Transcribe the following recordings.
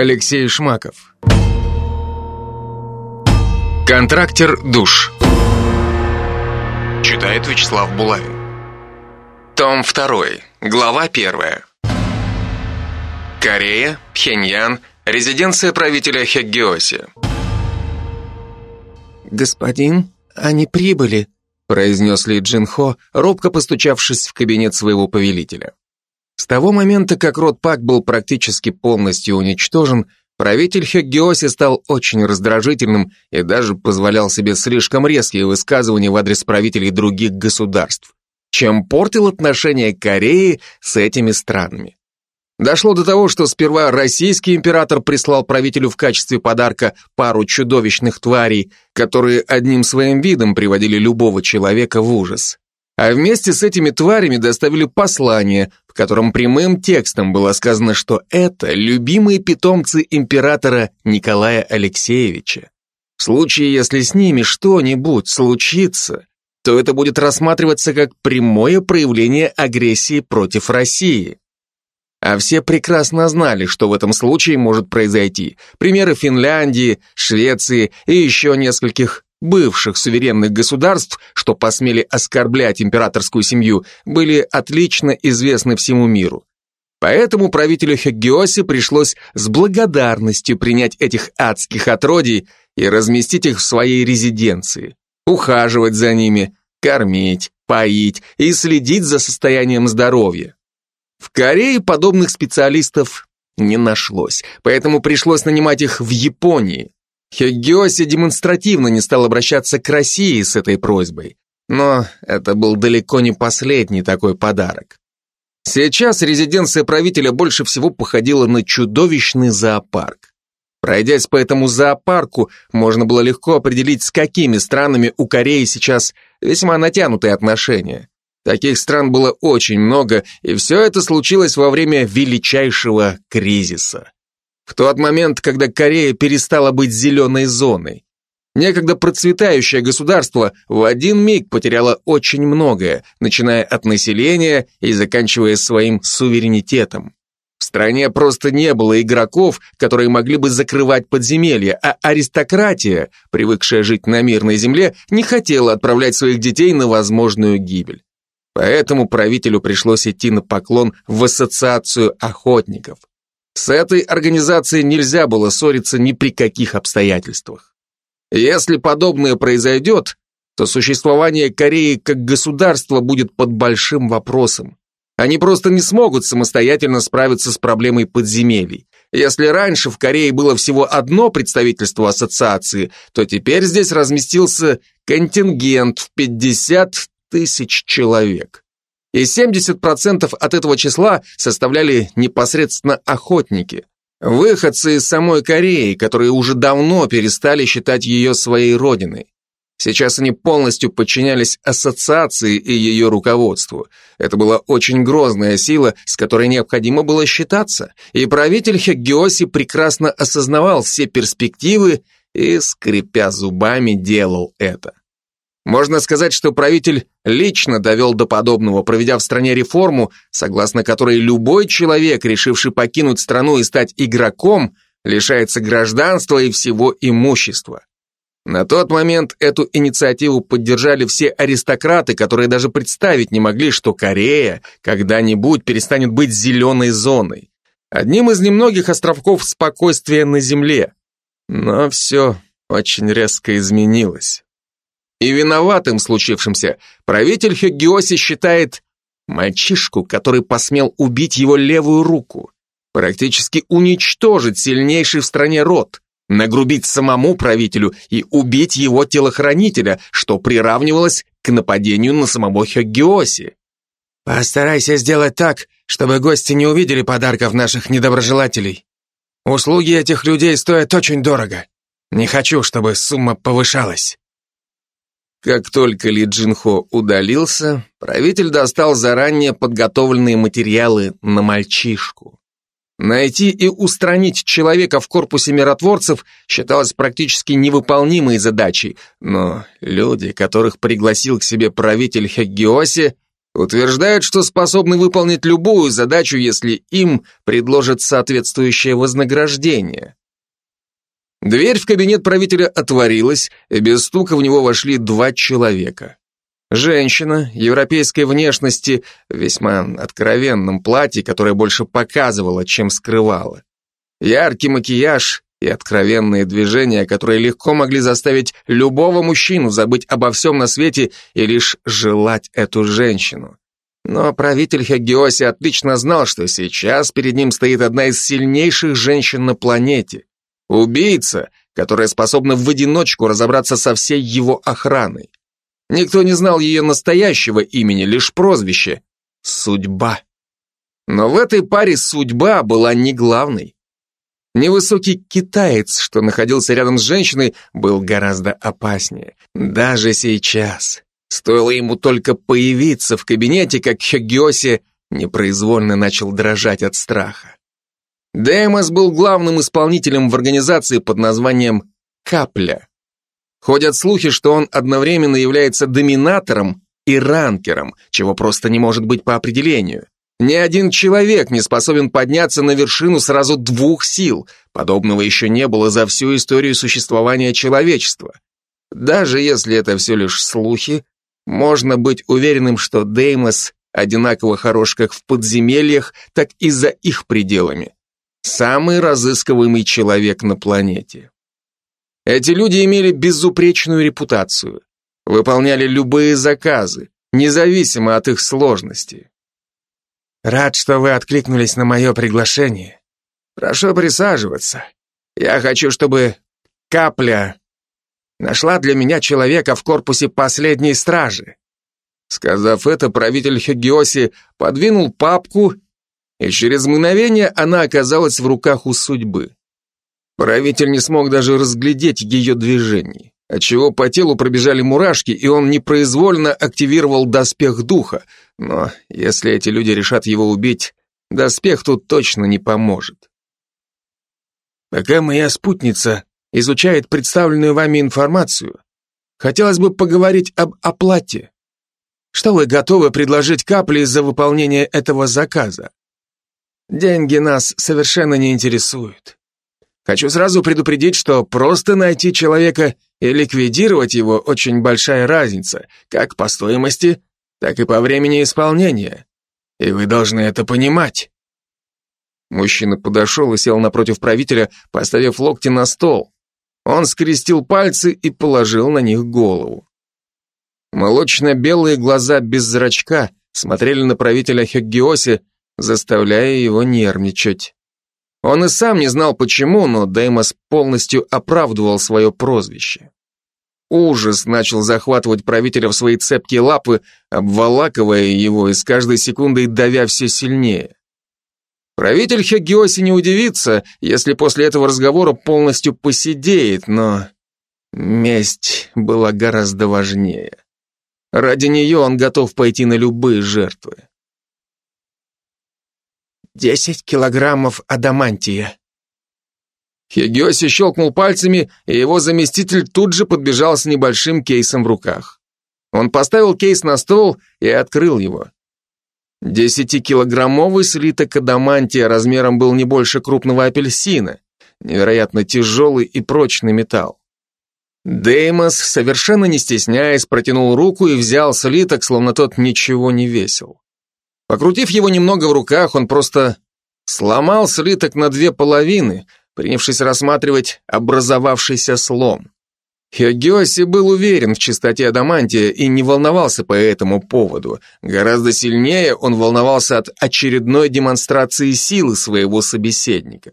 Алексей Шмаков. Контрактер душ. Читает Вячеслав Булавин. Том 2. Глава 1. Корея, Пхеньян, резиденция правителя Хеггиоси. «Господин, они прибыли», произнес Ли Джинхо, робко постучавшись в кабинет своего повелителя. С того момента, как род Пак был практически полностью уничтожен, правитель Хёггиоси стал очень раздражительным и даже позволял себе слишком резкие высказывания в адрес правителей других государств, чем портил отношения Кореи с этими странами. Дошло до того, что сперва российский император прислал правителю в качестве подарка пару чудовищных тварей, которые одним своим видом приводили любого человека в ужас. А вместе с этими тварями доставили послание, в котором прямым текстом было сказано, что это любимые питомцы императора Николая Алексеевича. В случае, если с ними что-нибудь случится, то это будет рассматриваться как прямое проявление агрессии против России. А все прекрасно знали, что в этом случае может произойти. Примеры Финляндии, Швеции и еще нескольких бывших суверенных государств, что посмели оскорблять императорскую семью, были отлично известны всему миру. Поэтому правителю Хеггиоси пришлось с благодарностью принять этих адских отродий и разместить их в своей резиденции, ухаживать за ними, кормить, поить и следить за состоянием здоровья. В Корее подобных специалистов не нашлось, поэтому пришлось нанимать их в Японии. Хёгёси демонстративно не стал обращаться к России с этой просьбой, но это был далеко не последний такой подарок. Сейчас резиденция правителя больше всего походила на чудовищный зоопарк. Пройдясь по этому зоопарку, можно было легко определить, с какими странами у Кореи сейчас весьма натянутые отношения. Таких стран было очень много, и все это случилось во время величайшего кризиса. В тот момент, когда Корея перестала быть зеленой зоной. Некогда процветающее государство в один миг потеряло очень многое, начиная от населения и заканчивая своим суверенитетом. В стране просто не было игроков, которые могли бы закрывать подземелья, а аристократия, привыкшая жить на мирной земле, не хотела отправлять своих детей на возможную гибель. Поэтому правителю пришлось идти на поклон в ассоциацию охотников. С этой организацией нельзя было ссориться ни при каких обстоятельствах. Если подобное произойдет, то существование Кореи как государства будет под большим вопросом. Они просто не смогут самостоятельно справиться с проблемой подземелий. Если раньше в Корее было всего одно представительство ассоциации, то теперь здесь разместился контингент в 50 тысяч человек. И 70% от этого числа составляли непосредственно охотники, выходцы из самой Кореи, которые уже давно перестали считать ее своей родиной. Сейчас они полностью подчинялись ассоциации и ее руководству. Это была очень грозная сила, с которой необходимо было считаться, и правитель Хеггиоси прекрасно осознавал все перспективы и, скрипя зубами, делал это. Можно сказать, что правитель лично довел до подобного, проведя в стране реформу, согласно которой любой человек, решивший покинуть страну и стать игроком, лишается гражданства и всего имущества. На тот момент эту инициативу поддержали все аристократы, которые даже представить не могли, что Корея когда-нибудь перестанет быть зеленой зоной. Одним из немногих островков спокойствия на Земле. Но все очень резко изменилось. И виноватым случившимся правитель Хёггиоси считает мальчишку, который посмел убить его левую руку, практически уничтожить сильнейший в стране род, нагрубить самому правителю и убить его телохранителя, что приравнивалось к нападению на самого Хёггиоси. «Постарайся сделать так, чтобы гости не увидели подарков наших недоброжелателей. Услуги этих людей стоят очень дорого. Не хочу, чтобы сумма повышалась». Как только Ли Джинхо удалился, правитель достал заранее подготовленные материалы на мальчишку. Найти и устранить человека в корпусе миротворцев считалось практически невыполнимой задачей, но люди, которых пригласил к себе правитель Хеггиоси, Утверждают, что способны выполнить любую задачу, если им предложат соответствующее вознаграждение. Дверь в кабинет правителя отворилась, и без стука в него вошли два человека. Женщина, европейской внешности, в весьма откровенном платье, которое больше показывало, чем скрывало. Яркий макияж и откровенные движения, которые легко могли заставить любого мужчину забыть обо всем на свете и лишь желать эту женщину. Но правитель Хагиоси отлично знал, что сейчас перед ним стоит одна из сильнейших женщин на планете. Убийца, которая способна в одиночку разобраться со всей его охраной. Никто не знал ее настоящего имени, лишь прозвище — Судьба. Но в этой паре судьба была не главной. Невысокий китаец, что находился рядом с женщиной, был гораздо опаснее. Даже сейчас. Стоило ему только появиться в кабинете, как Хёгёси непроизвольно начал дрожать от страха. Деймос был главным исполнителем в организации под названием «Капля». Ходят слухи, что он одновременно является доминатором и ранкером, чего просто не может быть по определению. Ни один человек не способен подняться на вершину сразу двух сил. Подобного еще не было за всю историю существования человечества. Даже если это все лишь слухи, можно быть уверенным, что Деймос одинаково хорош как в подземельях, так и за их пределами. Самый разыскиваемый человек на планете. Эти люди имели безупречную репутацию, выполняли любые заказы, независимо от их сложности. Рад, что вы откликнулись на мое приглашение. Прошу присаживаться. Я хочу, чтобы капля нашла для меня человека в корпусе последней стражи. Сказав это, правитель Хегиоси подвинул папку, и через мгновение она оказалась в руках у судьбы. Правитель не смог даже разглядеть ее движений, отчего по телу пробежали мурашки, и он непроизвольно активировал доспех духа. Но если эти люди решат его убить, доспех тут точно не поможет. Пока моя спутница изучает представленную вами информацию, хотелось бы поговорить об оплате. Что вы готовы предложить капли за выполнение этого заказа? Деньги нас совершенно не интересуют. Хочу сразу предупредить, что просто найти человека и ликвидировать его очень большая разница, как по стоимости, так и по времени исполнения. И вы должны это понимать. Мужчина подошел и сел напротив правителя, поставив локти на стол. Он скрестил пальцы и положил на них голову. Молочно-белые глаза без зрачка смотрели на правителя Хеггиоси, заставляя его нервничать. Он и сам не знал почему, но Деймос полностью оправдывал свое прозвище. Ужас начал захватывать правителя в свои цепкие лапы, обволакивая его и с каждой секундой давя все сильнее. Правитель Хегиоси не удивится, если после этого разговора полностью посидеет, но месть была гораздо важнее. Ради нее он готов пойти на любые жертвы. Десять килограммов адамантия. Хигиоси щелкнул пальцами, и его заместитель тут же подбежал с небольшим кейсом в руках. Он поставил кейс на стол и открыл его. Десятикилограммовый слиток адамантия размером был не больше крупного апельсина, невероятно тяжелый и прочный металл. Деймос, совершенно не стесняясь, протянул руку и взял слиток, словно тот ничего не весил. Покрутив его немного в руках, он просто сломал слиток на две половины, принявшись рассматривать образовавшийся слом. Хёгёси был уверен в чистоте адамантия и не волновался по этому поводу. Гораздо сильнее он волновался от очередной демонстрации силы своего собеседника.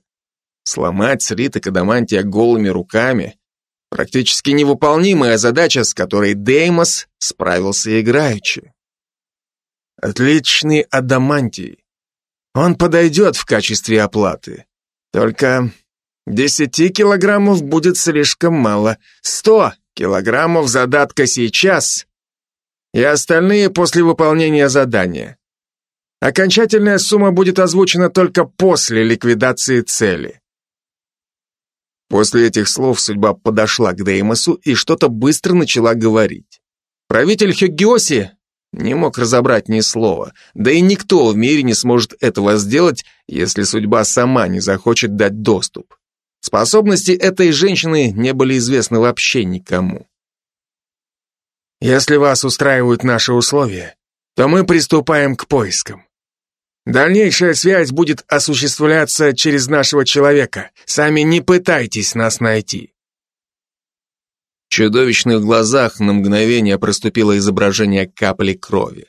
Сломать слиток адамантия голыми руками — практически невыполнимая задача, с которой Деймос справился играючи. Отличный адамантий. Он подойдет в качестве оплаты. Только десяти килограммов будет слишком мало. Сто килограммов задатка сейчас и остальные после выполнения задания. Окончательная сумма будет озвучена только после ликвидации цели. После этих слов судьба подошла к Деймосу и что-то быстро начала говорить. Правитель Хюггиоси не мог разобрать ни слова, да и никто в мире не сможет этого сделать, если судьба сама не захочет дать доступ. Способности этой женщины не были известны вообще никому. Если вас устраивают наши условия, то мы приступаем к поискам. Дальнейшая связь будет осуществляться через нашего человека. Сами не пытайтесь нас найти. Чудовищных глазах на мгновение проступило изображение капли крови.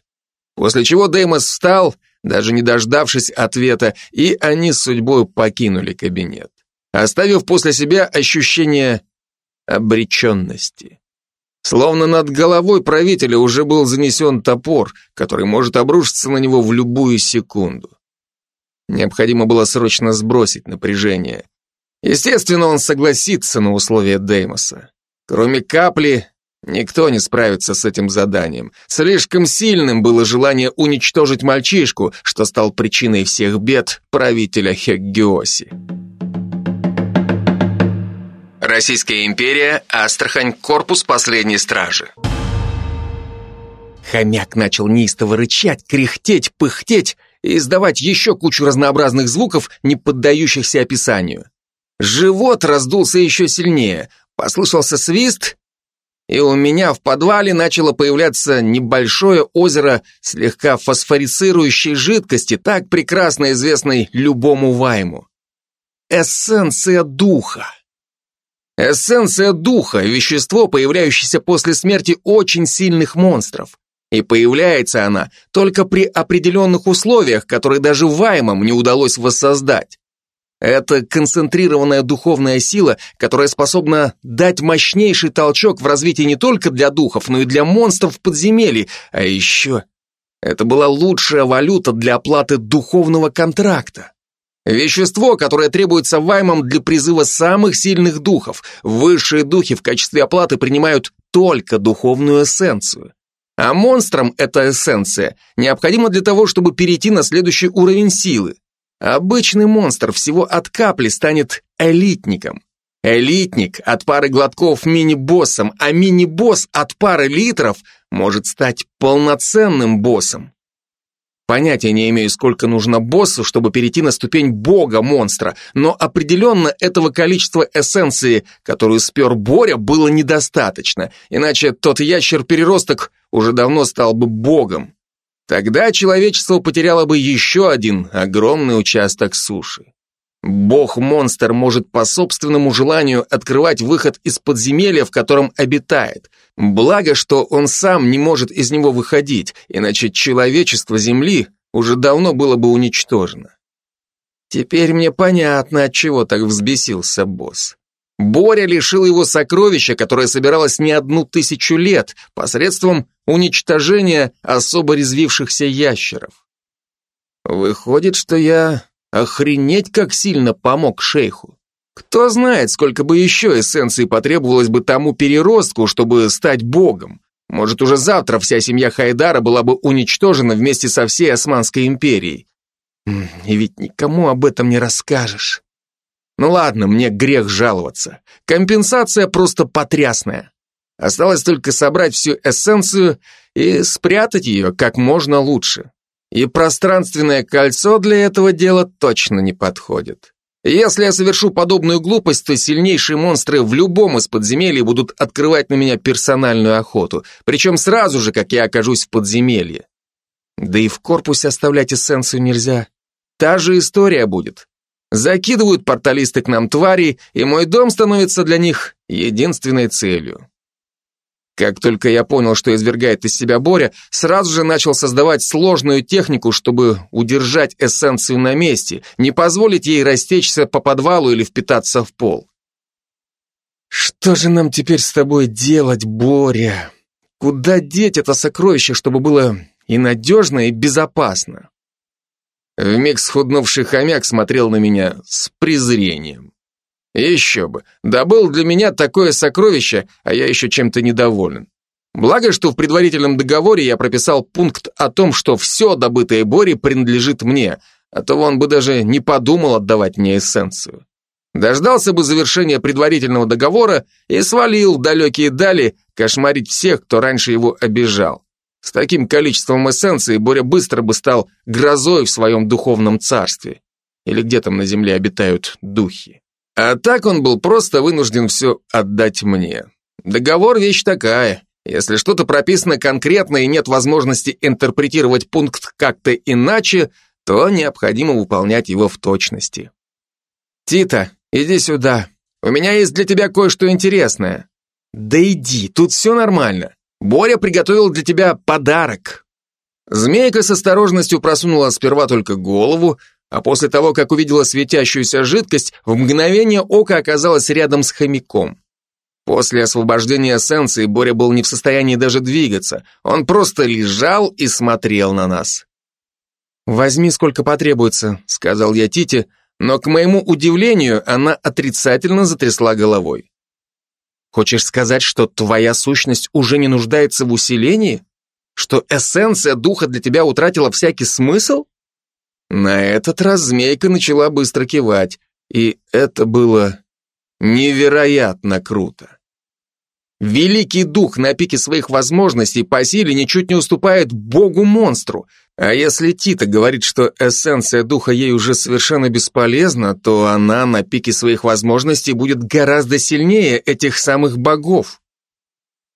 После чего Деймос встал, даже не дождавшись ответа, и они с судьбой покинули кабинет, оставив после себя ощущение обреченности. Словно над головой правителя уже был занесен топор, который может обрушиться на него в любую секунду. Необходимо было срочно сбросить напряжение. Естественно, он согласится на условия Деймоса. Кроме капли, никто не справится с этим заданием. Слишком сильным было желание уничтожить мальчишку, что стал причиной всех бед правителя Хеггиоси. Российская империя, Астрахань, корпус последней стражи. Хомяк начал неистово рычать, кряхтеть, пыхтеть и издавать еще кучу разнообразных звуков, не поддающихся описанию. Живот раздулся еще сильнее, послышался свист, и у меня в подвале начало появляться небольшое озеро слегка фосфорицирующей жидкости, так прекрасно известной любому вайму. Эссенция духа. Эссенция духа – вещество, появляющееся после смерти очень сильных монстров. И появляется она только при определенных условиях, которые даже Ваймам не удалось воссоздать. Это концентрированная духовная сила, которая способна дать мощнейший толчок в развитии не только для духов, но и для монстров подземелий. А еще это была лучшая валюта для оплаты духовного контракта. Вещество, которое требуется ваймам для призыва самых сильных духов. Высшие духи в качестве оплаты принимают только духовную эссенцию. А монстрам эта эссенция необходима для того, чтобы перейти на следующий уровень силы. Обычный монстр всего от капли станет элитником. Элитник от пары глотков мини-боссом, а мини-босс от пары литров может стать полноценным боссом. Понятия не имею, сколько нужно боссу, чтобы перейти на ступень бога-монстра, но определенно этого количества эссенции, которую спер Боря, было недостаточно, иначе тот ящер-переросток уже давно стал бы богом. Тогда человечество потеряло бы еще один огромный участок суши. Бог-монстр может по собственному желанию открывать выход из подземелья, в котором обитает. Благо, что он сам не может из него выходить, иначе человечество Земли уже давно было бы уничтожено. Теперь мне понятно, от чего так взбесился босс. Боря лишил его сокровища, которое собиралось не одну тысячу лет, посредством уничтожения особо резвившихся ящеров. Выходит, что я Охренеть, как сильно помог шейху. Кто знает, сколько бы еще эссенции потребовалось бы тому переростку, чтобы стать богом. Может, уже завтра вся семья Хайдара была бы уничтожена вместе со всей Османской империей. И ведь никому об этом не расскажешь. Ну ладно, мне грех жаловаться. Компенсация просто потрясная. Осталось только собрать всю эссенцию и спрятать ее как можно лучше. И пространственное кольцо для этого дела точно не подходит. Если я совершу подобную глупость, то сильнейшие монстры в любом из подземелий будут открывать на меня персональную охоту, причем сразу же, как я окажусь в подземелье. Да и в корпусе оставлять эссенцию нельзя. Та же история будет. Закидывают порталисты к нам твари, и мой дом становится для них единственной целью. Как только я понял, что извергает из себя Боря, сразу же начал создавать сложную технику, чтобы удержать эссенцию на месте, не позволить ей растечься по подвалу или впитаться в пол. «Что же нам теперь с тобой делать, Боря? Куда деть это сокровище, чтобы было и надежно, и безопасно?» Вмиг схуднувший хомяк смотрел на меня с презрением. Еще бы, добыл для меня такое сокровище, а я еще чем-то недоволен. Благо, что в предварительном договоре я прописал пункт о том, что все добытое Бори принадлежит мне, а то он бы даже не подумал отдавать мне эссенцию. Дождался бы завершения предварительного договора и свалил далекие дали кошмарить всех, кто раньше его обижал. С таким количеством эссенции Боря быстро бы стал грозой в своем духовном царстве. Или где там на земле обитают духи. А так он был просто вынужден все отдать мне. Договор вещь такая. Если что-то прописано конкретно и нет возможности интерпретировать пункт как-то иначе, то необходимо выполнять его в точности. «Тита, иди сюда. У меня есть для тебя кое-что интересное». «Да иди, тут все нормально. Боря приготовил для тебя подарок». Змейка с осторожностью просунула сперва только голову, а после того, как увидела светящуюся жидкость, в мгновение ока оказалась рядом с хомяком. После освобождения эссенции Боря был не в состоянии даже двигаться, он просто лежал и смотрел на нас. «Возьми, сколько потребуется», — сказал я Тите, но, к моему удивлению, она отрицательно затрясла головой. «Хочешь сказать, что твоя сущность уже не нуждается в усилении? Что эссенция духа для тебя утратила всякий смысл?» На этот раз змейка начала быстро кивать, и это было невероятно круто. Великий дух на пике своих возможностей по силе ничуть не уступает богу-монстру, а если Тита говорит, что эссенция духа ей уже совершенно бесполезна, то она на пике своих возможностей будет гораздо сильнее этих самых богов.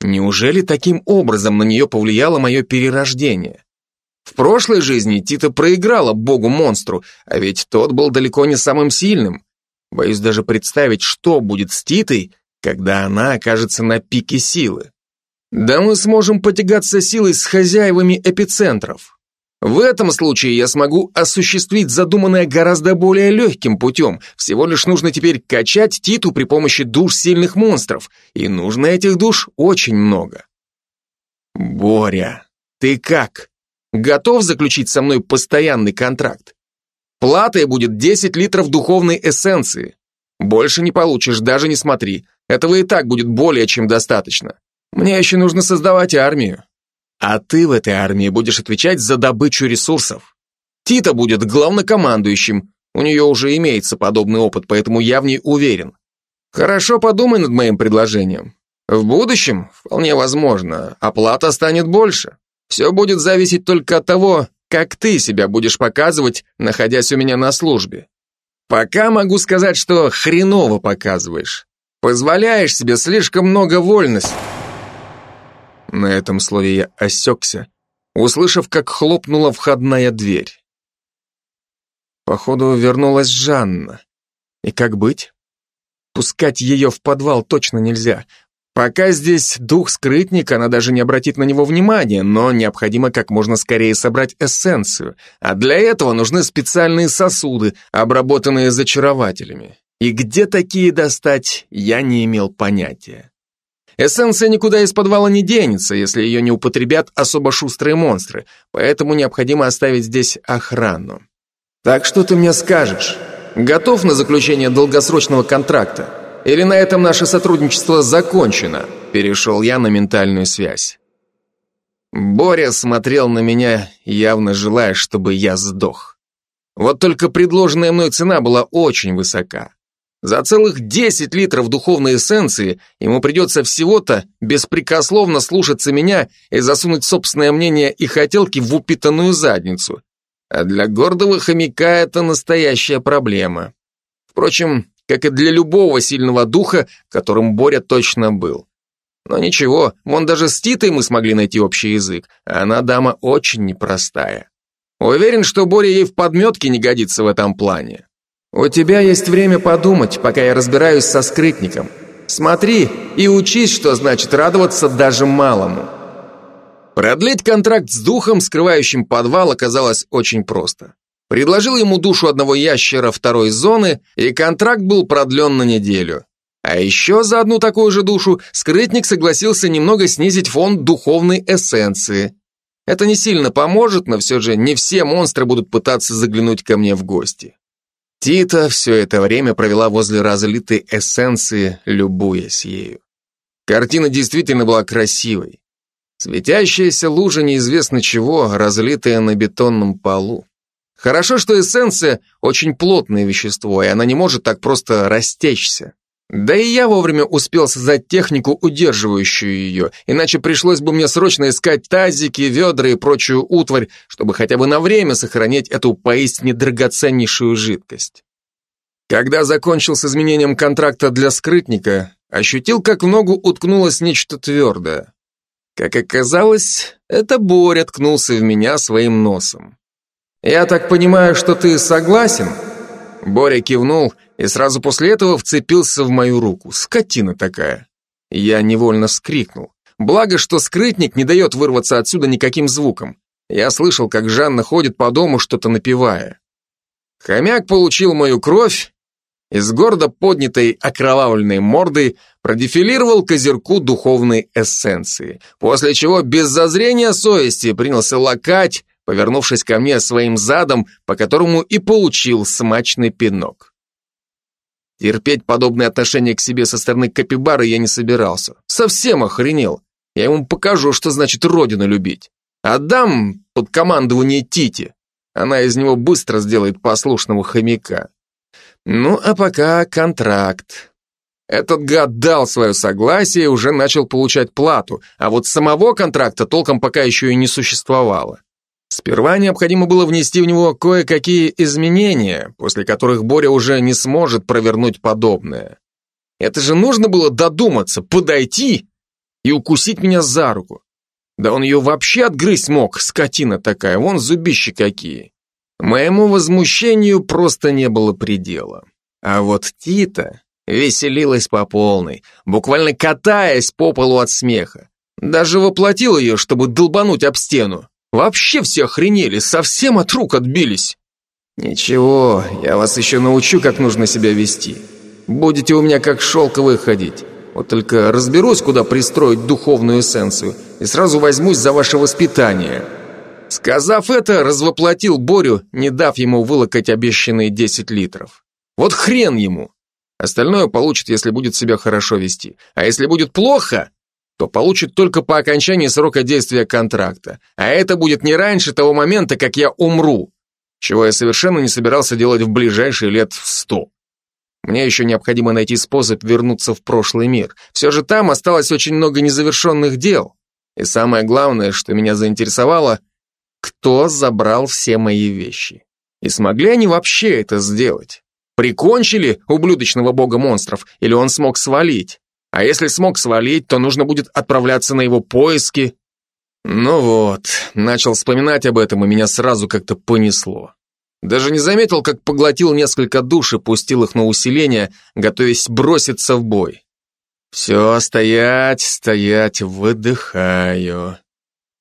Неужели таким образом на нее повлияло мое перерождение? В прошлой жизни Тита проиграла богу-монстру, а ведь тот был далеко не самым сильным. Боюсь даже представить, что будет с Титой, когда она окажется на пике силы. Да мы сможем потягаться силой с хозяевами эпицентров. В этом случае я смогу осуществить задуманное гораздо более легким путем. Всего лишь нужно теперь качать Титу при помощи душ сильных монстров. И нужно этих душ очень много. Боря, ты как? Готов заключить со мной постоянный контракт? Платой будет 10 литров духовной эссенции. Больше не получишь, даже не смотри. Этого и так будет более чем достаточно. Мне еще нужно создавать армию. А ты в этой армии будешь отвечать за добычу ресурсов. Тита будет главнокомандующим, у нее уже имеется подобный опыт, поэтому я в ней уверен. Хорошо подумай над моим предложением. В будущем, вполне возможно, оплата станет больше. Все будет зависеть только от того, как ты себя будешь показывать, находясь у меня на службе. Пока могу сказать, что хреново показываешь. Позволяешь себе слишком много вольности. На этом слове я осекся, услышав, как хлопнула входная дверь. Походу, вернулась Жанна. И как быть? Пускать ее в подвал точно нельзя. Пока здесь дух скрытник, она даже не обратит на него внимания, но необходимо как можно скорее собрать эссенцию, а для этого нужны специальные сосуды, обработанные зачарователями. И где такие достать, я не имел понятия. Эссенция никуда из подвала не денется, если ее не употребят особо шустрые монстры, поэтому необходимо оставить здесь охрану. Так что ты мне скажешь? Готов на заключение долгосрочного контракта? Или на этом наше сотрудничество закончено? Перешел я на ментальную связь. Боря смотрел на меня, явно желая, чтобы я сдох. Вот только предложенная мной цена была очень высока. За целых 10 литров духовной эссенции ему придется всего-то беспрекословно слушаться меня и засунуть собственное мнение и хотелки в упитанную задницу. А для гордого хомяка это настоящая проблема. Впрочем, как и для любого сильного духа, которым Боря точно был. Но ничего, вон даже с Титой мы смогли найти общий язык, а она дама очень непростая. Уверен, что Боря ей в подметке не годится в этом плане. «У тебя есть время подумать, пока я разбираюсь со скрытником. Смотри и учись, что значит радоваться даже малому». Продлить контракт с духом, скрывающим подвал, оказалось очень просто. Предложил ему душу одного ящера второй зоны, и контракт был продлен на неделю. А еще за одну такую же душу скрытник согласился немного снизить фонд духовной эссенции. Это не сильно поможет, но все же не все монстры будут пытаться заглянуть ко мне в гости. Тита все это время провела возле разлитой эссенции, любуясь ею. Картина действительно была красивой. Светящаяся лужа неизвестно чего, разлитая на бетонном полу. Хорошо, что эссенция очень плотное вещество, и она не может так просто растечься. Да и я вовремя успел создать технику, удерживающую ее, иначе пришлось бы мне срочно искать тазики, ведра и прочую утварь, чтобы хотя бы на время сохранить эту поистине драгоценнейшую жидкость. Когда закончил с изменением контракта для скрытника, ощутил, как в ногу уткнулось нечто твердое. Как оказалось, это Боря ткнулся в меня своим носом. «Я так понимаю, что ты согласен?» Боря кивнул и сразу после этого вцепился в мою руку. Скотина такая. Я невольно вскрикнул. Благо, что скрытник не дает вырваться отсюда никаким звуком. Я слышал, как Жанна ходит по дому, что-то напевая. Хомяк получил мою кровь и с гордо поднятой окровавленной мордой продефилировал козырьку духовной эссенции, после чего без зазрения совести принялся лакать, повернувшись ко мне своим задом, по которому и получил смачный пинок. Терпеть подобное отношение к себе со стороны Капибары я не собирался. Совсем охренел. Я ему покажу, что значит родину любить. Отдам под командование Тити. Она из него быстро сделает послушного хомяка. Ну, а пока контракт. Этот гад дал свое согласие и уже начал получать плату, а вот самого контракта толком пока еще и не существовало. Сперва необходимо было внести в него кое-какие изменения, после которых Боря уже не сможет провернуть подобное. Это же нужно было додуматься, подойти и укусить меня за руку. Да он ее вообще отгрызть мог, скотина такая, вон зубищи какие. Моему возмущению просто не было предела. А вот Тита веселилась по полной, буквально катаясь по полу от смеха. Даже воплотил ее, чтобы долбануть об стену. Вообще все охренели, совсем от рук отбились. Ничего, я вас еще научу, как нужно себя вести. Будете у меня как шелковые ходить. Вот только разберусь, куда пристроить духовную эссенцию, и сразу возьмусь за ваше воспитание. Сказав это, развоплотил Борю, не дав ему вылокать обещанные 10 литров. Вот хрен ему. Остальное получит, если будет себя хорошо вести. А если будет плохо, то получит только по окончании срока действия контракта. А это будет не раньше того момента, как я умру, чего я совершенно не собирался делать в ближайшие лет в сто. Мне еще необходимо найти способ вернуться в прошлый мир. Все же там осталось очень много незавершенных дел. И самое главное, что меня заинтересовало, кто забрал все мои вещи. И смогли они вообще это сделать? Прикончили ублюдочного бога монстров, или он смог свалить? А если смог свалить, то нужно будет отправляться на его поиски. Ну вот, начал вспоминать об этом, и меня сразу как-то понесло. Даже не заметил, как поглотил несколько душ и пустил их на усиление, готовясь броситься в бой. Все, стоять, стоять, выдыхаю.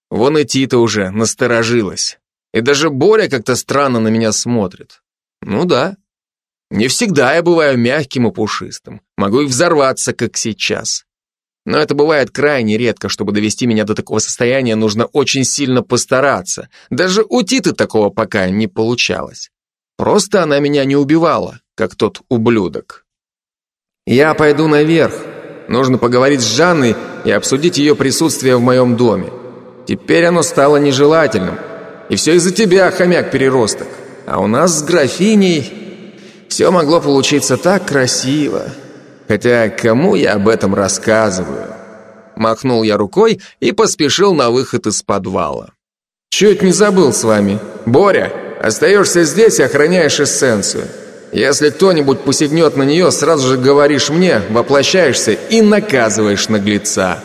Вон и Тита уже насторожилась. И даже Боря как-то странно на меня смотрит. Ну да, не всегда я бываю мягким и пушистым. Могу и взорваться, как сейчас. Но это бывает крайне редко. Чтобы довести меня до такого состояния, нужно очень сильно постараться. Даже у Титы такого пока не получалось. Просто она меня не убивала, как тот ублюдок. Я пойду наверх. Нужно поговорить с Жанной и обсудить ее присутствие в моем доме. Теперь оно стало нежелательным. И все из-за тебя, хомяк-переросток. А у нас с графиней все могло получиться так красиво. Хотя кому я об этом рассказываю? Махнул я рукой и поспешил на выход из подвала. Чуть не забыл с вами. Боря, остаешься здесь и охраняешь эссенцию. Если кто-нибудь посягнет на нее, сразу же говоришь мне, воплощаешься и наказываешь наглеца.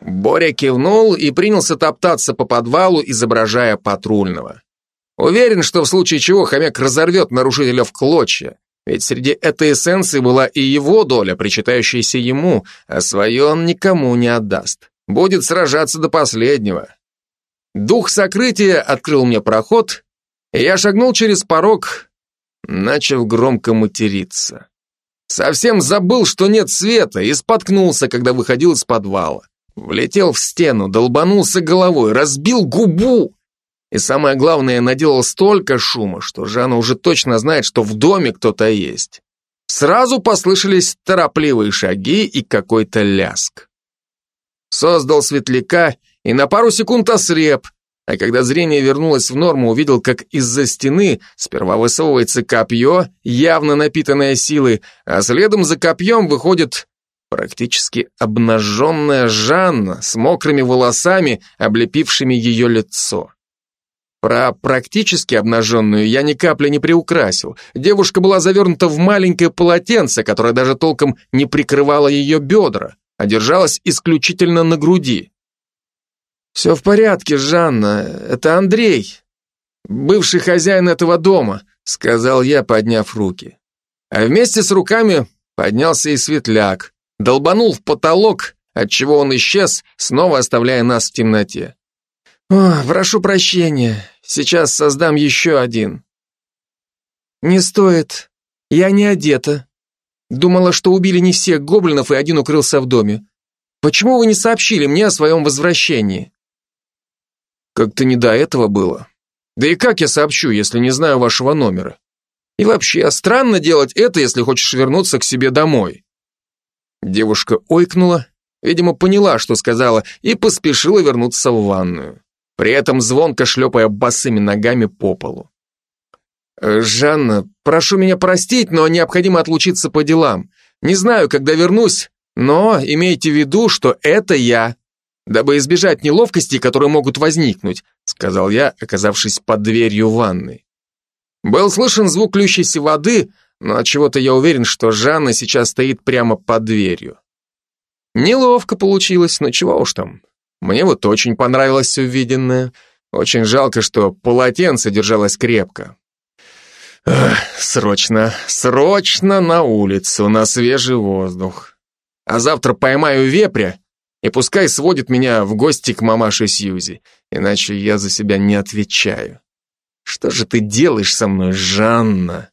Боря кивнул и принялся топтаться по подвалу, изображая патрульного. Уверен, что в случае чего хомяк разорвет нарушителя в клочья. Ведь среди этой эссенции была и его доля, причитающаяся ему, а свое он никому не отдаст. Будет сражаться до последнего. Дух сокрытия открыл мне проход, и я шагнул через порог, начав громко материться. Совсем забыл, что нет света, и споткнулся, когда выходил из подвала. Влетел в стену, долбанулся головой, разбил губу. И самое главное, наделал столько шума, что Жанна уже точно знает, что в доме кто-то есть. Сразу послышались торопливые шаги и какой-то ляск. Создал светляка и на пару секунд ослеп, а когда зрение вернулось в норму, увидел, как из-за стены сперва высовывается копье, явно напитанное силой, а следом за копьем выходит практически обнаженная Жанна с мокрыми волосами, облепившими ее лицо. Про практически обнаженную я ни капли не приукрасил. Девушка была завернута в маленькое полотенце, которое даже толком не прикрывало ее бедра, а держалось исключительно на груди. «Все в порядке, Жанна, это Андрей, бывший хозяин этого дома», сказал я, подняв руки. А вместе с руками поднялся и светляк, долбанул в потолок, отчего он исчез, снова оставляя нас в темноте. «О, прошу прощения, сейчас создам еще один». «Не стоит, я не одета. Думала, что убили не всех гоблинов и один укрылся в доме. Почему вы не сообщили мне о своем возвращении?» Как-то не до этого было. Да и как я сообщу, если не знаю вашего номера? И вообще, странно делать это, если хочешь вернуться к себе домой. Девушка ойкнула, видимо, поняла, что сказала, и поспешила вернуться в ванную, при этом звонко шлепая босыми ногами по полу. «Э, «Жанна, прошу меня простить, но необходимо отлучиться по делам. Не знаю, когда вернусь, но имейте в виду, что это я дабы избежать неловкостей, которые могут возникнуть», сказал я, оказавшись под дверью ванной. Был слышен звук льющейся воды, но от чего то я уверен, что Жанна сейчас стоит прямо под дверью. Неловко получилось, но чего уж там. Мне вот очень понравилось увиденное. Очень жалко, что полотенце держалось крепко. Эх, срочно, срочно на улицу, на свежий воздух. А завтра поймаю вепря и пускай сводит меня в гости к мамаше Сьюзи, иначе я за себя не отвечаю. Что же ты делаешь со мной, Жанна?